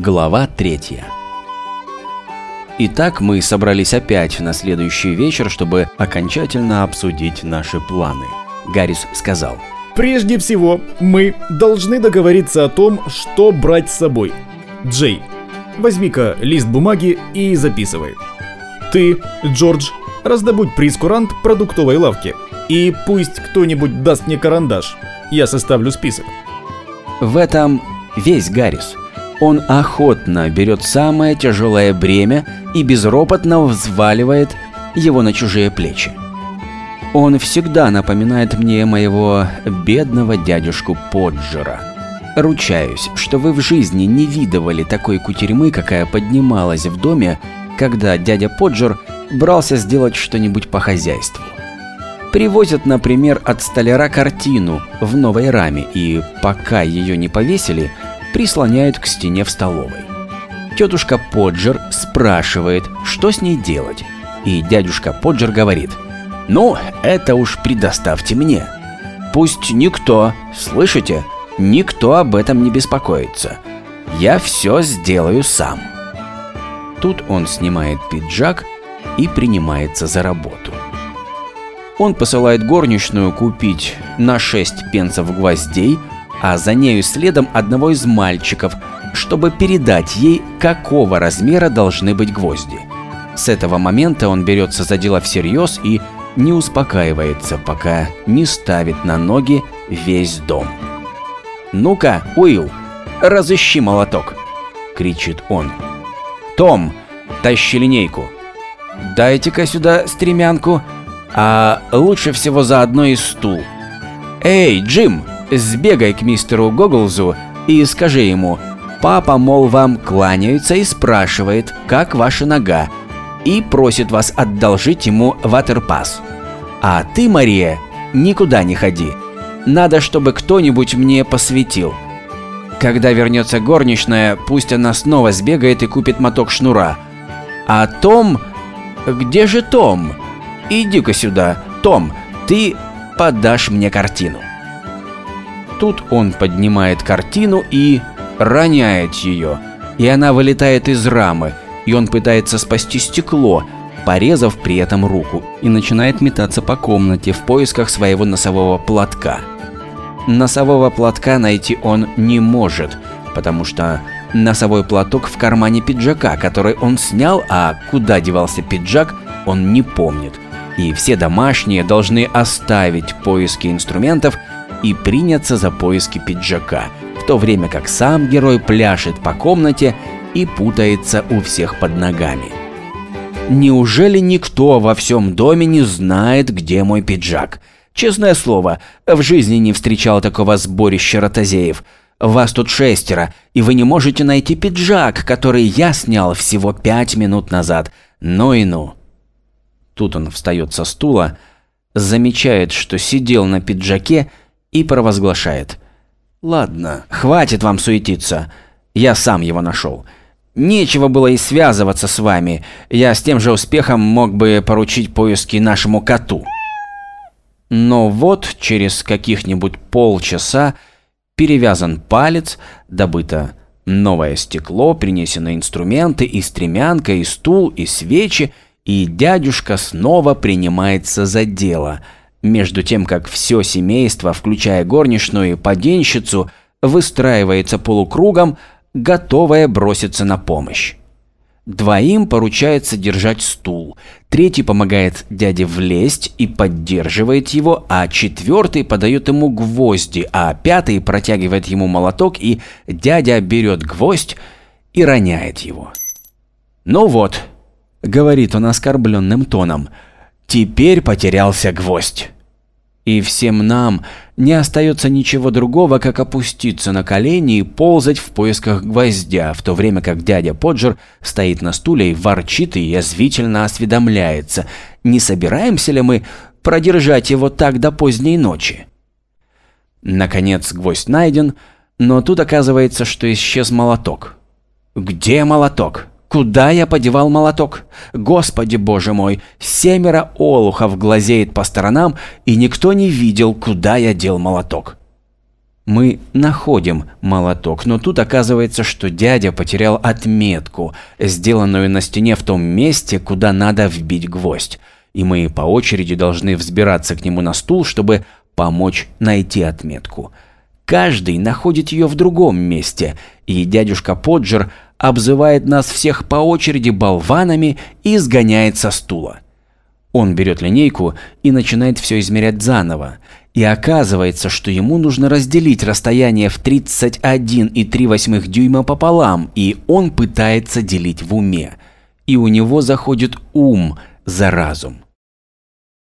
Глава третья. Итак, мы собрались опять на следующий вечер, чтобы окончательно обсудить наши планы. Гаррис сказал. Прежде всего, мы должны договориться о том, что брать с собой. Джей, возьми-ка лист бумаги и записывай. Ты, Джордж, раздобудь прескурант продуктовой лавки. И пусть кто-нибудь даст мне карандаш. Я составлю список. В этом весь Гаррис. Он охотно берет самое тяжелое бремя и безропотно взваливает его на чужие плечи. Он всегда напоминает мне моего бедного дядюшку Поджера. Ручаюсь, что вы в жизни не видывали такой кутерьмы, какая поднималась в доме, когда дядя Поджер брался сделать что-нибудь по хозяйству. Привозят, например, от столяра картину в новой раме и, пока ее не повесили, прислоняют к стене в столовой. Тетушка Поджер спрашивает, что с ней делать, и дядюшка Поджер говорит, «Ну, это уж предоставьте мне. Пусть никто, слышите, никто об этом не беспокоится. Я все сделаю сам». Тут он снимает пиджак и принимается за работу. Он посылает горничную купить на 6 пенсов гвоздей, а за нею следом одного из мальчиков, чтобы передать ей, какого размера должны быть гвозди. С этого момента он берется за дело всерьез и не успокаивается, пока не ставит на ноги весь дом. «Ну-ка, Уилл, разыщи молоток!» – кричит он. «Том, тащи линейку!» «Дайте-ка сюда стремянку!» а лучше всего заодно и стул. «Эй, Джим, сбегай к мистеру Гоглзу и скажи ему, папа, мол, вам кланяется и спрашивает, как ваша нога, и просит вас одолжить ему ватерпас. А ты, Мария, никуда не ходи. Надо, чтобы кто-нибудь мне посветил. Когда вернется горничная, пусть она снова сбегает и купит моток шнура. А Том... Где же Том? Иди-ка сюда, Том, ты подашь мне картину. Тут он поднимает картину и роняет ее, и она вылетает из рамы, и он пытается спасти стекло, порезав при этом руку, и начинает метаться по комнате в поисках своего носового платка. Носового платка найти он не может, потому что носовой платок в кармане пиджака, который он снял, а куда девался пиджак, он не помнит – и все домашние должны оставить поиски инструментов и приняться за поиски пиджака, в то время как сам герой пляшет по комнате и путается у всех под ногами. Неужели никто во всем доме не знает, где мой пиджак? Честное слово, в жизни не встречал такого сборища ротозеев. Вас тут шестеро, и вы не можете найти пиджак, который я снял всего пять минут назад. Ну и ну. Тут он встает со стула, замечает, что сидел на пиджаке и провозглашает. «Ладно, хватит вам суетиться. Я сам его нашел. Нечего было и связываться с вами. Я с тем же успехом мог бы поручить поиски нашему коту». Но вот через каких-нибудь полчаса перевязан палец, добыто новое стекло, принесены инструменты и стремянка, и стул, и свечи – и дядюшка снова принимается за дело, между тем как все семейство, включая горничную и поденщицу, выстраивается полукругом, готовое броситься на помощь. Двоим поручается держать стул, третий помогает дяде влезть и поддерживает его, а четвертый подает ему гвозди, а пятый протягивает ему молоток, и дядя берет гвоздь и роняет его. Ну вот, — говорит он оскорбленным тоном. «Теперь потерялся гвоздь». И всем нам не остается ничего другого, как опуститься на колени и ползать в поисках гвоздя, в то время как дядя Поджер стоит на стуле и ворчит и язвительно осведомляется, не собираемся ли мы продержать его так до поздней ночи. Наконец гвоздь найден, но тут оказывается, что исчез молоток. Где молоток? Куда я подевал молоток? Господи боже мой, семеро олухов глазеет по сторонам, и никто не видел, куда я дел молоток. Мы находим молоток, но тут оказывается, что дядя потерял отметку, сделанную на стене в том месте, куда надо вбить гвоздь. И мы по очереди должны взбираться к нему на стул, чтобы помочь найти отметку. Каждый находит ее в другом месте, и дядюшка Поджер обзывает нас всех по очереди болванами и сгоняет со стула. Он берет линейку и начинает все измерять заново. И оказывается, что ему нужно разделить расстояние в 31,3 дюйма пополам, и он пытается делить в уме. И у него заходит ум за разум.